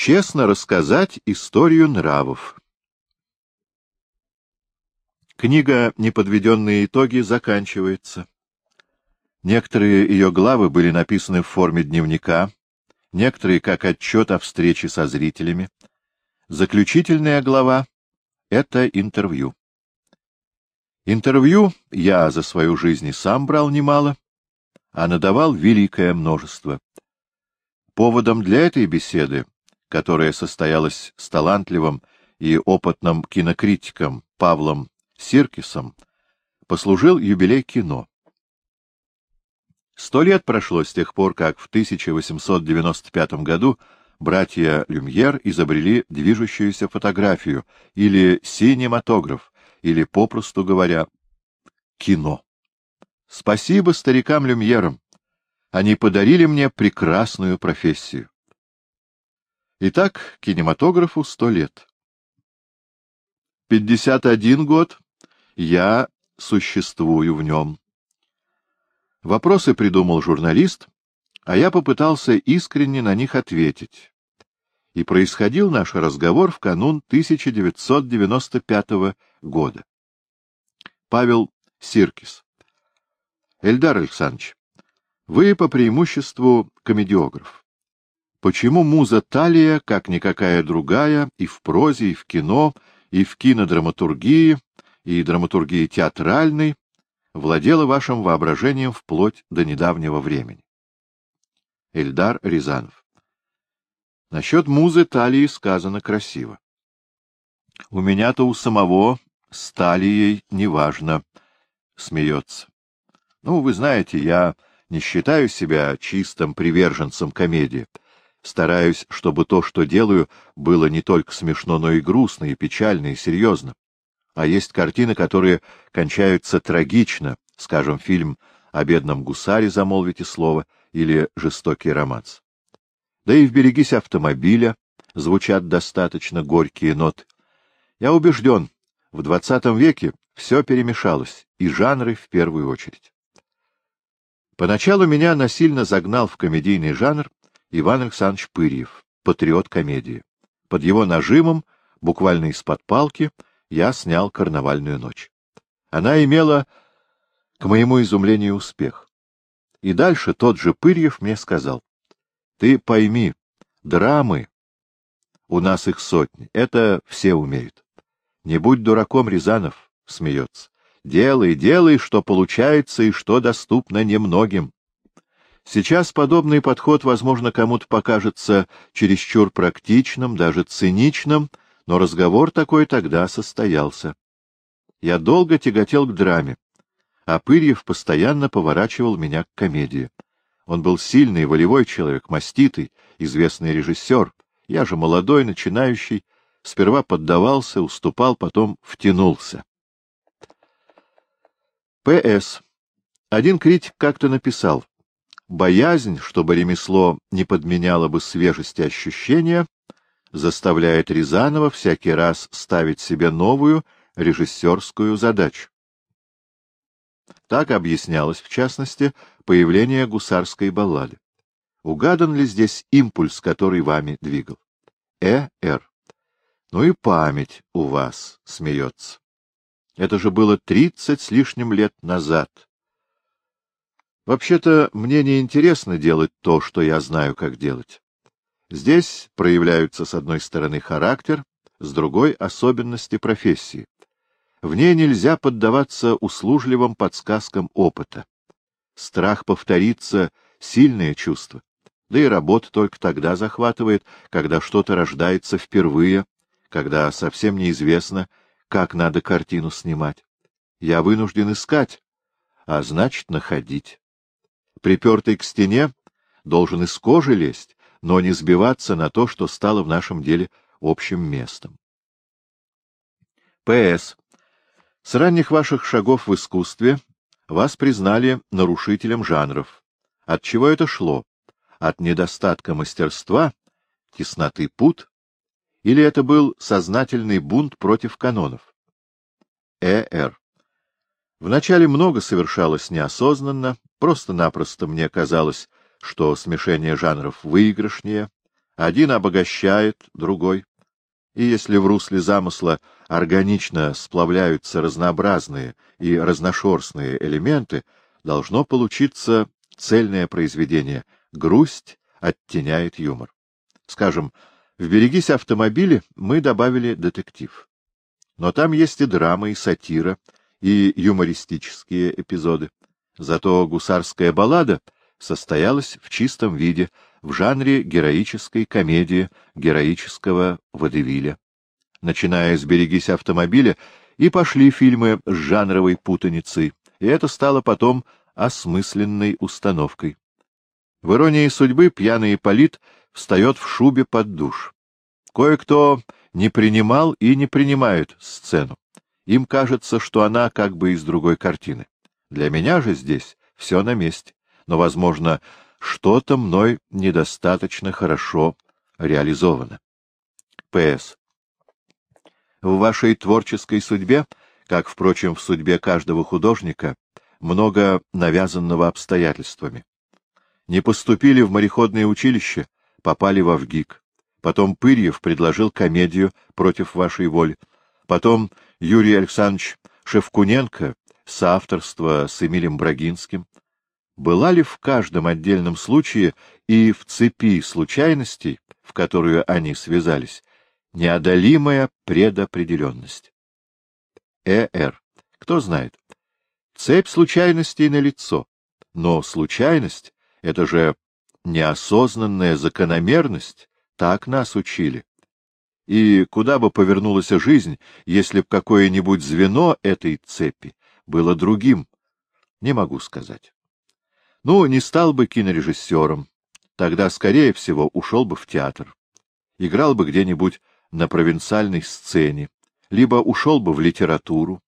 Честно рассказать историю нравов. Книга «Неподведенные итоги» заканчивается. Некоторые ее главы были написаны в форме дневника, некоторые как отчет о встрече со зрителями. Заключительная глава — это интервью. Интервью я за свою жизнь и сам брал немало, а надавал великое множество. Поводом для этой беседы, которая состоялась с талантливым и опытным кинокритиком Павлом Сиркисом, послужил юбилей кино. Сто лет прошло с тех пор, как в 1895 году братья Люмьер изобрели движущуюся фотографию, или синематограф, или, попросту говоря, кино. Спасибо старикам Люмьерам. Они подарили мне прекрасную профессию. Итак, кинематографу сто лет. Пятьдесят один год я существую в нем. Вопросы придумал журналист, а я попытался искренне на них ответить. И происходил наш разговор в канун 1995 года. Павел Сиркис. Эльдар Александрович, вы по преимуществу комедиограф. Почему муза Талия, как никакая другая, и в прозе, и в кино, и в кинодраматургии, и драматургии театральной, владела вашим воображением вплоть до недавнего времени. Эльдар Рязанов. Насчет музы талии сказано красиво. У меня-то у самого с талией неважно, смеется. Ну, вы знаете, я не считаю себя чистым приверженцем комедии. Стараюсь, чтобы то, что делаю, было не только смешно, но и грустно, и печально, и серьезно а есть картины, которые кончаются трагично, скажем, фильм о бедном гусаре, замолвите слово, или жестокий романс. Да и в «Берегись автомобиля» звучат достаточно горькие ноты. Я убежден, в двадцатом веке все перемешалось, и жанры в первую очередь. Поначалу меня насильно загнал в комедийный жанр Иван Александрович Пырьев, патриот комедии. Под его нажимом, буквально из-под палки, я снял «Карнавальную ночь». Она имела, к моему изумлению, успех. И дальше тот же Пырьев мне сказал, «Ты пойми, драмы, у нас их сотни, это все умеют. Не будь дураком, Рязанов, — смеется, — делай, делай, что получается и что доступно немногим. Сейчас подобный подход, возможно, кому-то покажется чересчур практичным, даже циничным, — но разговор такой тогда состоялся. Я долго тяготел к драме, а Пырьев постоянно поворачивал меня к комедии. Он был сильный, волевой человек, маститый, известный режиссер. Я же молодой, начинающий, сперва поддавался, уступал, потом втянулся. П.С. Один критик как-то написал, «Боязнь, чтобы ремесло не подменяло бы свежести ощущения, заставляет Рязанова всякий раз ставить себе новую режиссерскую задачу. Так объяснялось, в частности, появление гусарской баллады. Угадан ли здесь импульс, который вами двигал? Э. Р. Ну и память у вас смеется. Это же было тридцать с лишним лет назад. Вообще-то мне не интересно делать то, что я знаю, как делать. Здесь проявляются с одной стороны характер, с другой — особенности профессии. В ней нельзя поддаваться услужливым подсказкам опыта. Страх повториться — сильное чувство. Да и работа только тогда захватывает, когда что-то рождается впервые, когда совсем неизвестно, как надо картину снимать. Я вынужден искать, а значит, находить. Припертый к стене должен из кожи лезть, но не сбиваться на то, что стало в нашем деле общим местом. П.С. С ранних ваших шагов в искусстве вас признали нарушителем жанров. От чего это шло? От недостатка мастерства, тесноты пут? Или это был сознательный бунт против канонов? Э.Р. Вначале много совершалось неосознанно, просто-напросто мне казалось, что смешение жанров выигрышнее, Один обогащает другой. И если в русле замысла органично сплавляются разнообразные и разношерстные элементы, должно получиться цельное произведение. Грусть оттеняет юмор. Скажем, в «Берегись автомобиля» мы добавили детектив. Но там есть и драма, и сатира, и юмористические эпизоды. Зато гусарская баллада состоялась в чистом виде, в жанре героической комедии, героического водевиля. Начиная с «Берегись автомобиля» и пошли фильмы с жанровой путаницей, и это стало потом осмысленной установкой. В «Иронии судьбы» пьяный Ипполит встает в шубе под душ. Кое-кто не принимал и не принимает сцену. Им кажется, что она как бы из другой картины. Для меня же здесь все на месте, но, возможно, что-то мной недостаточно хорошо реализовано. П.С. В вашей творческой судьбе, как, впрочем, в судьбе каждого художника, много навязанного обстоятельствами. Не поступили в мореходное училище, попали в Авгик. Потом Пырьев предложил комедию против вашей воли. Потом Юрий Александрович Шевкуненко, соавторство с Эмилем Брагинским. Была ли в каждом отдельном случае и в цепи случайностей, в которую они связались, неодолимая предопределенность? Э.Р. Кто знает. Цепь случайностей налицо, но случайность — это же неосознанная закономерность, так нас учили. И куда бы повернулась жизнь, если б какое-нибудь звено этой цепи было другим, не могу сказать. Ну, не стал бы кинорежиссером, тогда, скорее всего, ушел бы в театр. Играл бы где-нибудь на провинциальной сцене, либо ушел бы в литературу.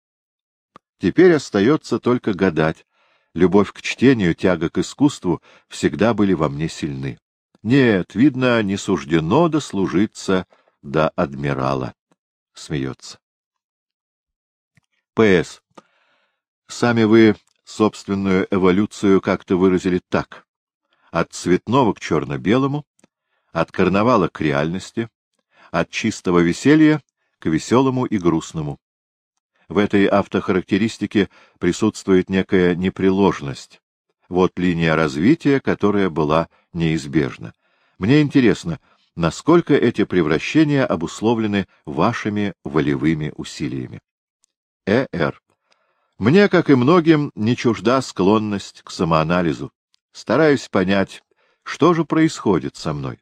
Теперь остается только гадать. Любовь к чтению, тяга к искусству всегда были во мне сильны. Нет, видно, не суждено дослужиться до адмирала. Смеется. П.С. Сами вы собственную эволюцию как-то выразили так. От цветного к черно-белому, от карнавала к реальности, от чистого веселья к веселому и грустному. В этой автохарактеристике присутствует некая непреложность. Вот линия развития, которая была неизбежна. Мне интересно, насколько эти превращения обусловлены вашими волевыми усилиями. Э.Р. Мне, как и многим, не чужда склонность к самоанализу. Стараюсь понять, что же происходит со мной.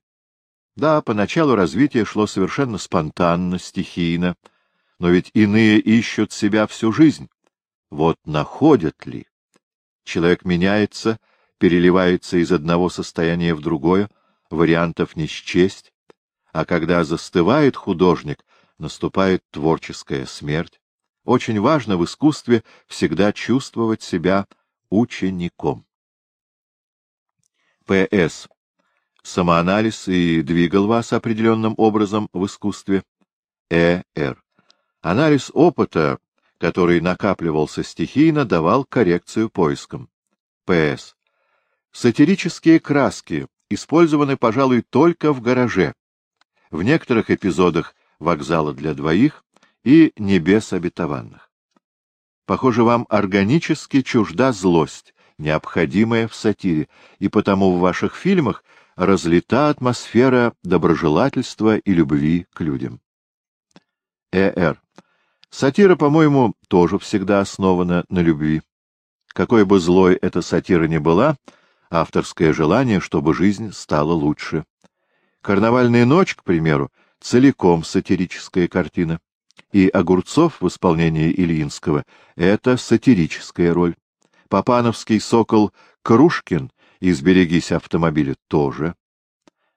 Да, поначалу развитие шло совершенно спонтанно, стихийно, но ведь иные ищут себя всю жизнь. Вот находят ли? Человек меняется, переливается из одного состояния в другое, вариантов не счесть, а когда застывает художник, наступает творческая смерть. Очень важно в искусстве всегда чувствовать себя учеником. П.С. Самоанализ и двигал вас определенным образом в искусстве. Э.Р. Анализ опыта, который накапливался стихийно, давал коррекцию поискам. П.С. Сатирические краски использованы, пожалуй, только в гараже, в некоторых эпизодах вокзала для двоих и небес обетованных. Похоже, вам органически чужда злость, необходимая в сатире, и потому в ваших фильмах разлита атмосфера доброжелательства и любви к людям. Э.Р. Сатира, по-моему, тоже всегда основана на любви. Какой бы злой эта сатира ни была, авторское желание, чтобы жизнь стала лучше. «Карнавальная ночь», к примеру, целиком сатирическая картина. И Огурцов в исполнении Ильинского — это сатирическая роль. Папановский сокол Крушкин из «Берегись автомобиля» тоже.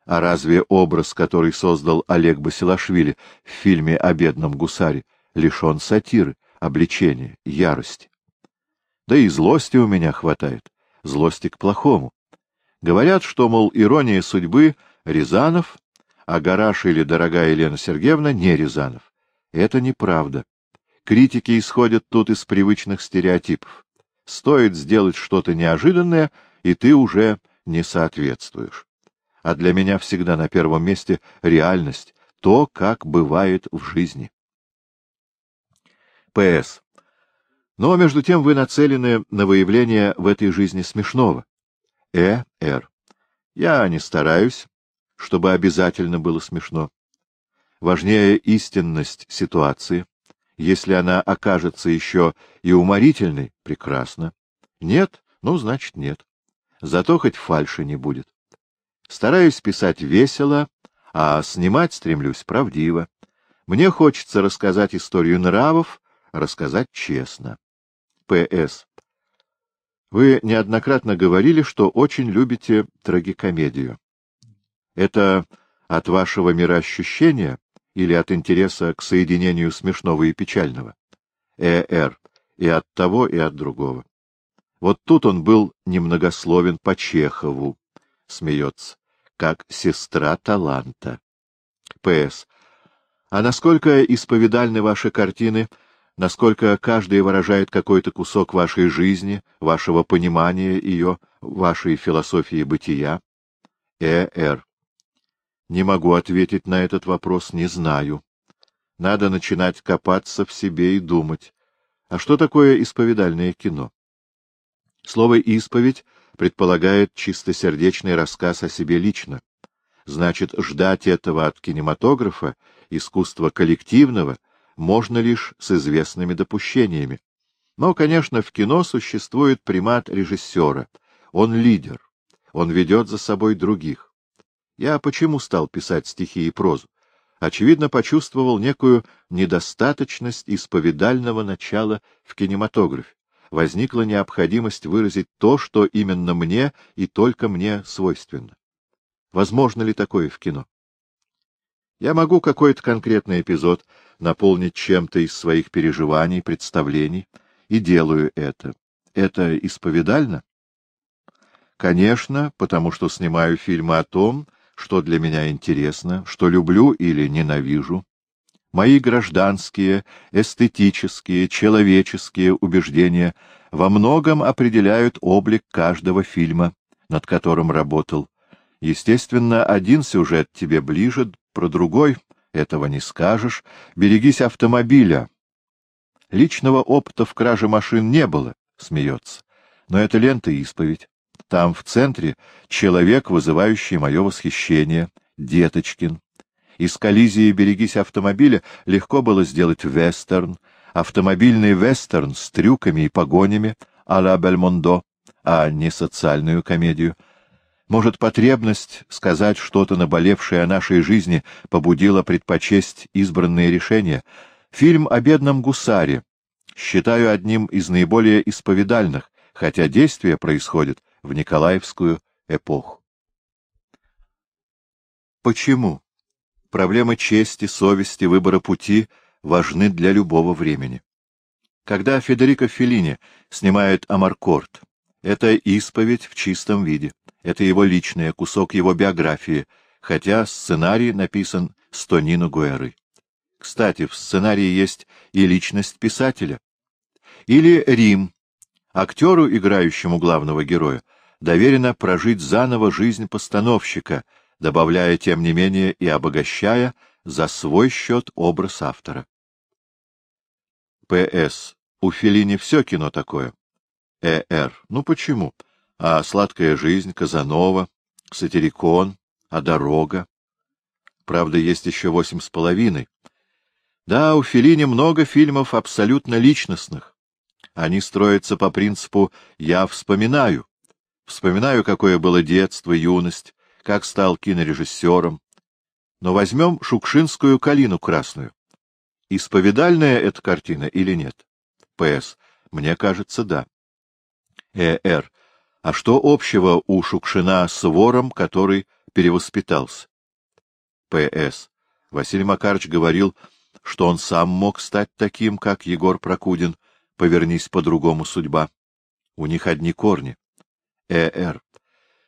А разве образ, который создал Олег Басилашвили в фильме о бедном гусаре, лишен сатиры, обличения, ярости? Да и злости у меня хватает злости к плохому. Говорят, что, мол, ирония судьбы — Рязанов, а гараж или дорогая Елена Сергеевна — не Рязанов. Это неправда. Критики исходят тут из привычных стереотипов. Стоит сделать что-то неожиданное, и ты уже не соответствуешь. а для меня всегда на первом месте реальность, то, как бывает в жизни. П.С. Но, между тем, вы нацелены на выявление в этой жизни смешного. Э. Р. Я не стараюсь, чтобы обязательно было смешно. Важнее истинность ситуации. Если она окажется еще и уморительной, прекрасно. Нет, ну, значит, нет. Зато хоть фальши не будет. Стараюсь писать весело, а снимать стремлюсь правдиво. Мне хочется рассказать историю нравов, рассказать честно. П.С. Вы неоднократно говорили, что очень любите трагикомедию. Это от вашего мироощущения или от интереса к соединению смешного и печального? Э.Р. И от того, и от другого. Вот тут он был немногословен по Чехову, смеется, как сестра таланта. П.С. А насколько исповедальны ваши картины насколько каждый выражает какой-то кусок вашей жизни, вашего понимания ее, вашей философии бытия? Э. Р. Не могу ответить на этот вопрос, не знаю. Надо начинать копаться в себе и думать. А что такое исповедальное кино? Слово «исповедь» предполагает чистосердечный рассказ о себе лично. Значит, ждать этого от кинематографа, искусства коллективного — можно лишь с известными допущениями. Но, конечно, в кино существует примат режиссера. Он лидер. Он ведет за собой других. Я почему стал писать стихи и прозу? Очевидно, почувствовал некую недостаточность исповедального начала в кинематографе. Возникла необходимость выразить то, что именно мне и только мне свойственно. Возможно ли такое в кино? Я могу какой-то конкретный эпизод наполнить чем-то из своих переживаний, представлений, и делаю это. Это исповедально? Конечно, потому что снимаю фильмы о том, что для меня интересно, что люблю или ненавижу. Мои гражданские, эстетические, человеческие убеждения во многом определяют облик каждого фильма, над которым работал. Естественно, один сюжет тебе ближе, про другой этого не скажешь. Берегись автомобиля. Личного опыта в краже машин не было, смеется. Но это лента исповедь. Там, в центре, человек, вызывающий мое восхищение, Деточкин. Из коллизии «Берегись автомобиля» легко было сделать вестерн, автомобильный вестерн с трюками и погонями а-ля Бельмондо, а не социальную комедию — может, потребность сказать что-то наболевшее о нашей жизни побудила предпочесть избранные решения? Фильм о бедном гусаре считаю одним из наиболее исповедальных, хотя действие происходит в Николаевскую эпоху. Почему? Проблемы чести, совести, выбора пути важны для любого времени. Когда Федерико Феллини снимает «Амаркорд», это исповедь в чистом виде. Это его личное, кусок его биографии, хотя сценарий написан с Тонино Гуэры. Кстати, в сценарии есть и личность писателя. Или Рим. Актеру, играющему главного героя, доверено прожить заново жизнь постановщика, добавляя, тем не менее, и обогащая за свой счет образ автора. П.С. У Феллини все кино такое. Э.Р. Ну почему? А «Сладкая жизнь», «Казанова», «Сатирикон», а «Дорога». Правда, есть еще восемь с половиной. Да, у Феллини много фильмов абсолютно личностных. Они строятся по принципу «я вспоминаю». Вспоминаю, какое было детство, юность, как стал кинорежиссером. Но возьмем шукшинскую «Калину красную». Исповедальная эта картина или нет? П.С. Мне кажется, да. Э.Р. А что общего у Шукшина с вором, который перевоспитался? П.С. Василий Макарович говорил, что он сам мог стать таким, как Егор Прокудин, повернись по-другому судьба. У них одни корни. Э.Р.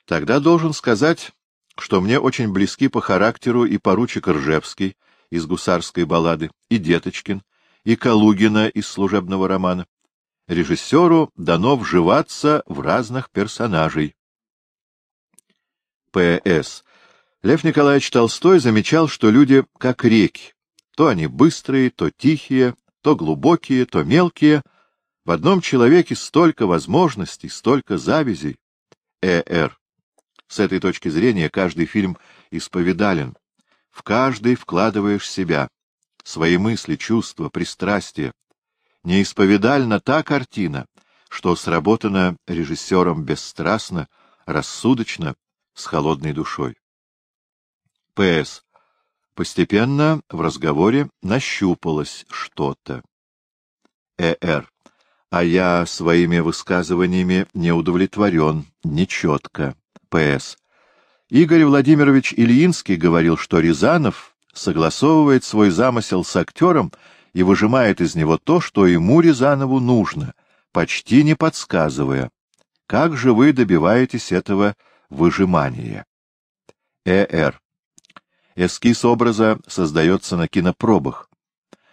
Тогда должен сказать, что мне очень близки по характеру и поручик Ржевский из гусарской баллады, и Деточкин, и Калугина из служебного романа режиссеру дано вживаться в разных персонажей. П.С. Лев Николаевич Толстой замечал, что люди как реки. То они быстрые, то тихие, то глубокие, то мелкие. В одном человеке столько возможностей, столько завязей. Э.Р. С этой точки зрения каждый фильм исповедален. В каждый вкладываешь себя, свои мысли, чувства, пристрастия. Неисповедальна та картина, что сработана режиссером бесстрастно, рассудочно, с холодной душой. П.С. Постепенно в разговоре нащупалось что-то. Э.Р. А я своими высказываниями не удовлетворен, нечетко. П.С. Игорь Владимирович Ильинский говорил, что Рязанов согласовывает свой замысел с актером и выжимает из него то, что ему, Рязанову, нужно, почти не подсказывая. Как же вы добиваетесь этого выжимания? Э.Р. Эскиз образа создается на кинопробах.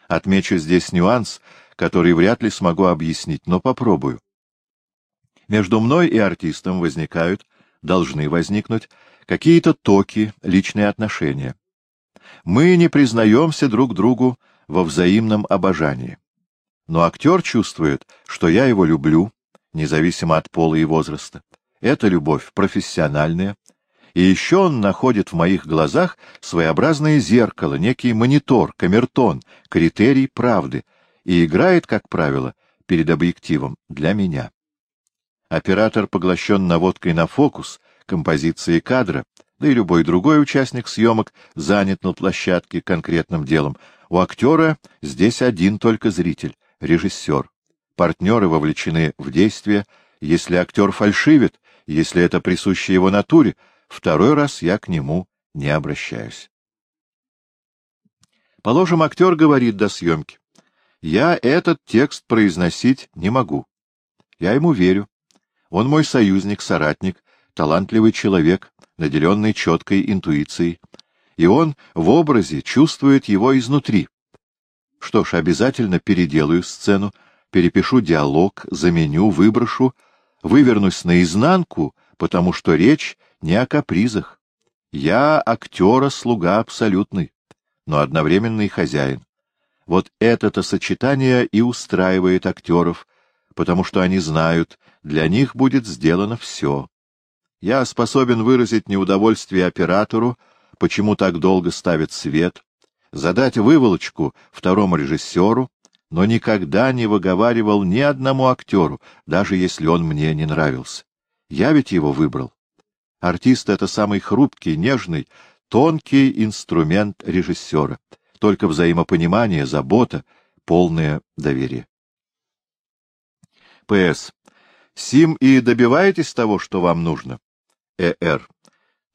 Отмечу здесь нюанс, который вряд ли смогу объяснить, но попробую. Между мной и артистом возникают, должны возникнуть, какие-то токи, личные отношения. Мы не признаемся друг другу во взаимном обожании. Но актер чувствует, что я его люблю, независимо от пола и возраста. Это любовь профессиональная, и еще он находит в моих глазах своеобразное зеркало, некий монитор, камертон, критерий правды, и играет, как правило, перед объективом для меня. Оператор поглощен наводкой на фокус, композиции кадра, да и любой другой участник съемок занят на площадке конкретным делом. У актера здесь один только зритель, режиссер. Партнеры вовлечены в действие. Если актер фальшивит, если это присуще его натуре, второй раз я к нему не обращаюсь. Положим, актер говорит до съемки. Я этот текст произносить не могу. Я ему верю. Он мой союзник, соратник, талантливый человек, наделенный четкой интуицией. И он в образе чувствует его изнутри. Что ж, обязательно переделаю сцену, перепишу диалог, заменю, выброшу, вывернусь наизнанку, потому что речь не о капризах. Я актера слуга абсолютный, но одновременно и хозяин. Вот это-то сочетание и устраивает актеров, потому что они знают, для них будет сделано все. Я способен выразить неудовольствие оператору, почему так долго ставит свет, задать выволочку второму режиссеру, но никогда не выговаривал ни одному актеру, даже если он мне не нравился. Я ведь его выбрал. Артист — это самый хрупкий, нежный, тонкий инструмент режиссера. Только взаимопонимание, забота, полное доверие. П.С. Сим и добиваетесь того, что вам нужно? Э.Р.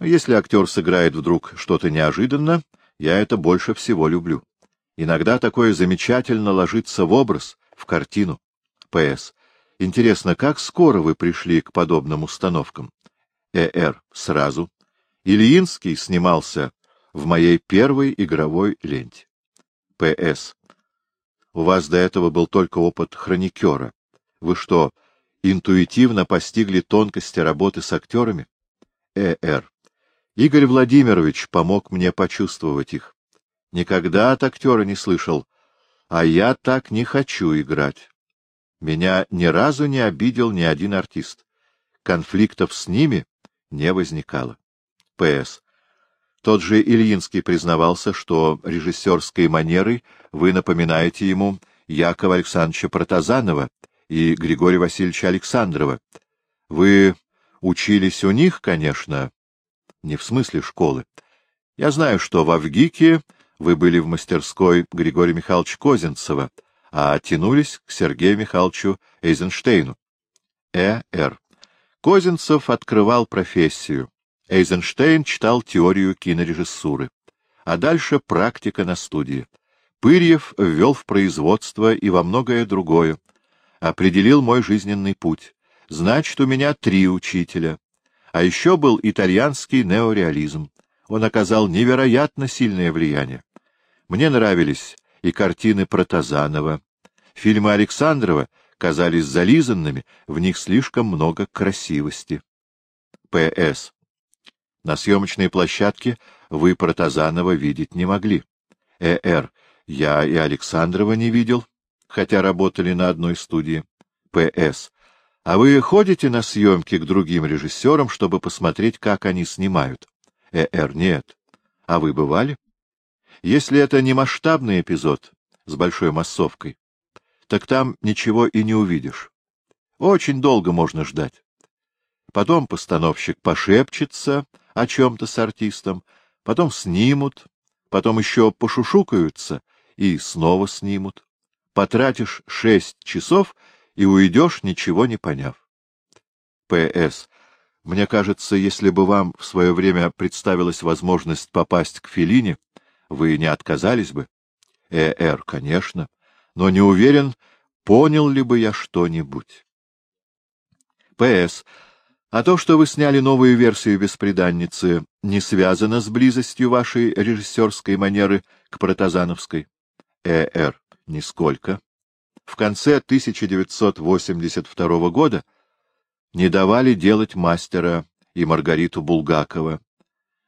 Если актер сыграет вдруг что-то неожиданно, я это больше всего люблю. Иногда такое замечательно ложится в образ, в картину. П.С. Интересно, как скоро вы пришли к подобным установкам? Э.Р. Сразу. Ильинский снимался в моей первой игровой ленте. П.С. У вас до этого был только опыт хроникера. Вы что, интуитивно постигли тонкости работы с актерами? Э.Р. Игорь Владимирович помог мне почувствовать их. Никогда от актера не слышал, а я так не хочу играть. Меня ни разу не обидел ни один артист. Конфликтов с ними не возникало. П.С. Тот же Ильинский признавался, что режиссерской манерой вы напоминаете ему Якова Александровича Протазанова и Григория Васильевича Александрова. Вы Учились у них, конечно, не в смысле школы. Я знаю, что в Авгике вы были в мастерской Григория Михайловича Козинцева, а тянулись к Сергею Михайловичу Эйзенштейну. Э. Р. Козинцев открывал профессию. Эйзенштейн читал теорию кинорежиссуры. А дальше практика на студии. Пырьев ввел в производство и во многое другое. Определил мой жизненный путь. Значит, у меня три учителя. А еще был итальянский неореализм. Он оказал невероятно сильное влияние. Мне нравились и картины Протазанова. Фильмы Александрова казались зализанными, в них слишком много красивости. П.С. На съемочной площадке вы Протазанова видеть не могли. Э.Р. Я и Александрова не видел, хотя работали на одной студии. П.С. А вы ходите на съемки к другим режиссерам, чтобы посмотреть, как они снимают? Э.Р. Нет. А вы бывали? Если это не масштабный эпизод с большой массовкой, так там ничего и не увидишь. Очень долго можно ждать. Потом постановщик пошепчется о чем-то с артистом, потом снимут, потом еще пошушукаются и снова снимут. Потратишь шесть часов и уйдешь, ничего не поняв. П.С. Мне кажется, если бы вам в свое время представилась возможность попасть к Филине, вы не отказались бы? Э.Р. Конечно, но не уверен, понял ли бы я что-нибудь. П.С. А то, что вы сняли новую версию «Беспреданницы», не связано с близостью вашей режиссерской манеры к протазановской? Э.Р. Нисколько. В конце 1982 года не давали делать мастера и Маргариту Булгакова,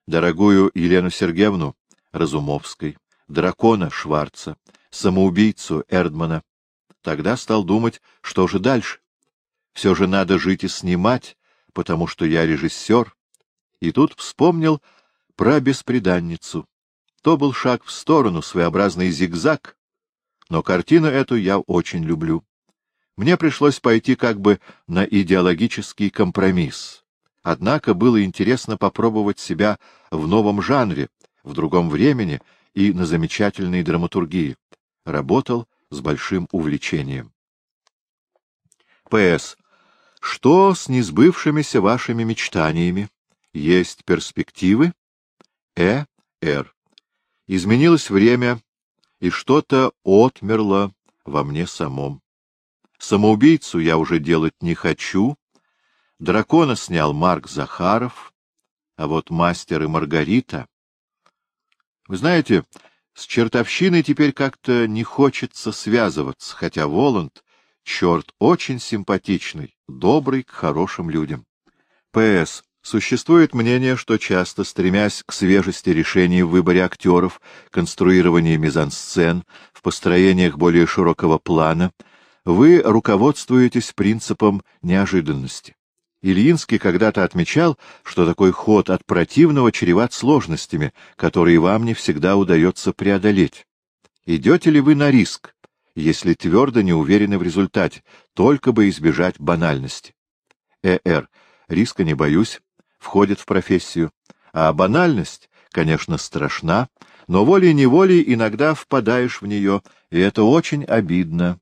дорогую Елену Сергеевну Разумовской, дракона Шварца, самоубийцу Эрдмана. Тогда стал думать, что же дальше. Все же надо жить и снимать, потому что я режиссер, и тут вспомнил про беспреданницу. То был шаг в сторону, своеобразный зигзаг, но картину эту я очень люблю. Мне пришлось пойти как бы на идеологический компромисс. Однако было интересно попробовать себя в новом жанре, в другом времени и на замечательной драматургии. Работал с большим увлечением. П.С. Что с несбывшимися вашими мечтаниями? Есть перспективы? Э. Р. Изменилось время, и что-то отмерло во мне самом. Самоубийцу я уже делать не хочу. Дракона снял Марк Захаров, а вот мастер и Маргарита... Вы знаете, с чертовщиной теперь как-то не хочется связываться, хотя Воланд Черт очень симпатичный, добрый к хорошим людям. П.С. Существует мнение, что часто, стремясь к свежести решений в выборе актеров, конструировании мизансцен, в построениях более широкого плана, вы руководствуетесь принципом неожиданности. Ильинский когда-то отмечал, что такой ход от противного чреват сложностями, которые вам не всегда удается преодолеть. Идете ли вы на риск, если твердо не уверены в результате, только бы избежать банальности. Э.Р. Риска не боюсь, входит в профессию. А банальность, конечно, страшна, но волей-неволей иногда впадаешь в нее, и это очень обидно.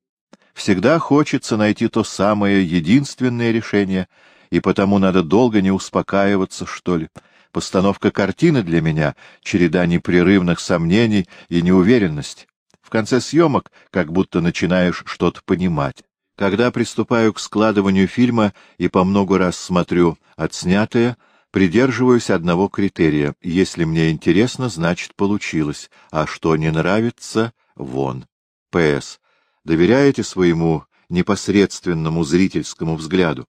Всегда хочется найти то самое единственное решение, и потому надо долго не успокаиваться, что ли. Постановка картины для меня — череда непрерывных сомнений и неуверенности конце съемок как будто начинаешь что-то понимать. Когда приступаю к складыванию фильма и по много раз смотрю отснятое, придерживаюсь одного критерия. Если мне интересно, значит получилось, а что не нравится — вон. П.С. Доверяете своему непосредственному зрительскому взгляду?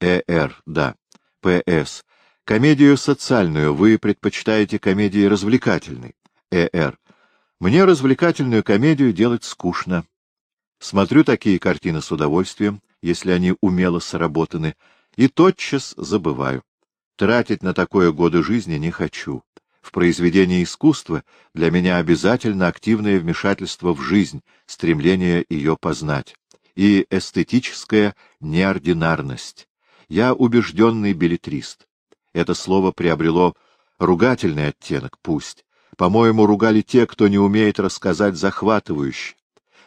Э.Р. Да. П.С. Комедию социальную вы предпочитаете комедии развлекательной? Э.Р. Мне развлекательную комедию делать скучно. Смотрю такие картины с удовольствием, если они умело сработаны, и тотчас забываю. Тратить на такое годы жизни не хочу. В произведении искусства для меня обязательно активное вмешательство в жизнь, стремление ее познать. И эстетическая неординарность. Я убежденный билетрист. Это слово приобрело ругательный оттенок, пусть, по-моему, ругали те, кто не умеет рассказать захватывающе.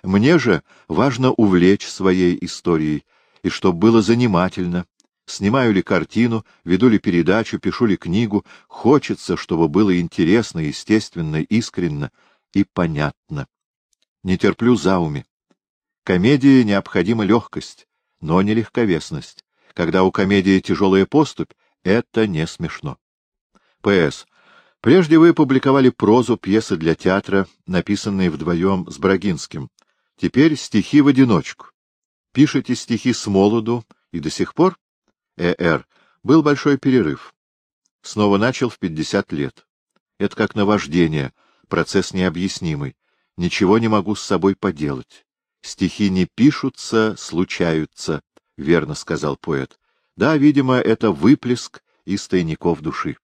Мне же важно увлечь своей историей, и чтобы было занимательно. Снимаю ли картину, веду ли передачу, пишу ли книгу, хочется, чтобы было интересно, естественно, искренно и понятно. Не терплю зауми. Комедии необходима легкость, но не легковесность. Когда у комедии тяжелая поступь, это не смешно. П.С. Прежде вы публиковали прозу, пьесы для театра, написанные вдвоем с Брагинским. Теперь стихи в одиночку. Пишете стихи с молоду и до сих пор? Э.Р. Был большой перерыв. Снова начал в пятьдесят лет. Это как наваждение, процесс необъяснимый. Ничего не могу с собой поделать. Стихи не пишутся, случаются, — верно сказал поэт. Да, видимо, это выплеск из тайников души.